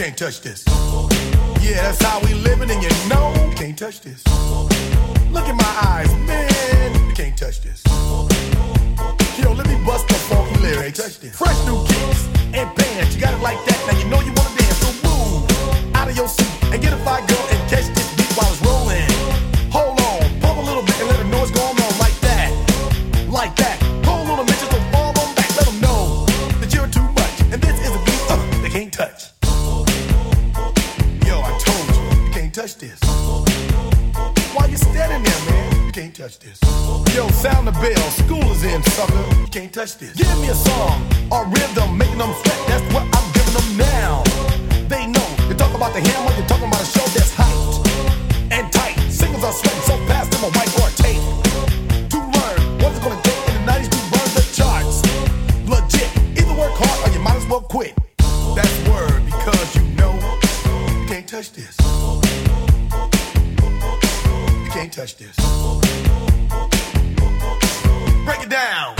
Can't touch this. Yeah, that's how we living, and you know can't touch this. look in my eyes, touch this. Why you standing there, man? You can't touch this. Yo, sound the bell, school is in, sucker. You can't touch this. Give me a song or rhythm, making them sweat. That's what I'm giving them now. They know you talk about the hammer, you're talking about a show that's hyped and tight. Singles are sweating so fast, them a white or can't touch this. Break it down.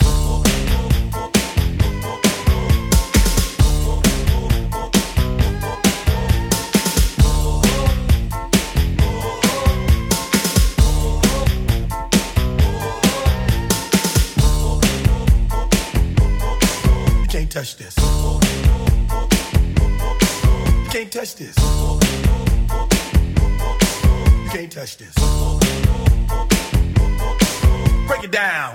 Touch this. You can't touch this. You can't touch this. Break it down.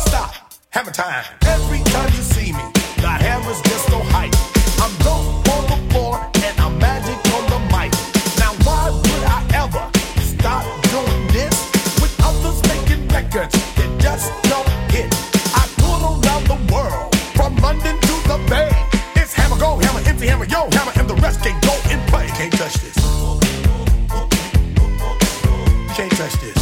Stop. Time. Every time yo hammer and the rest can't go and play. Can't touch this. Can't touch this.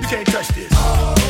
You can't touch this.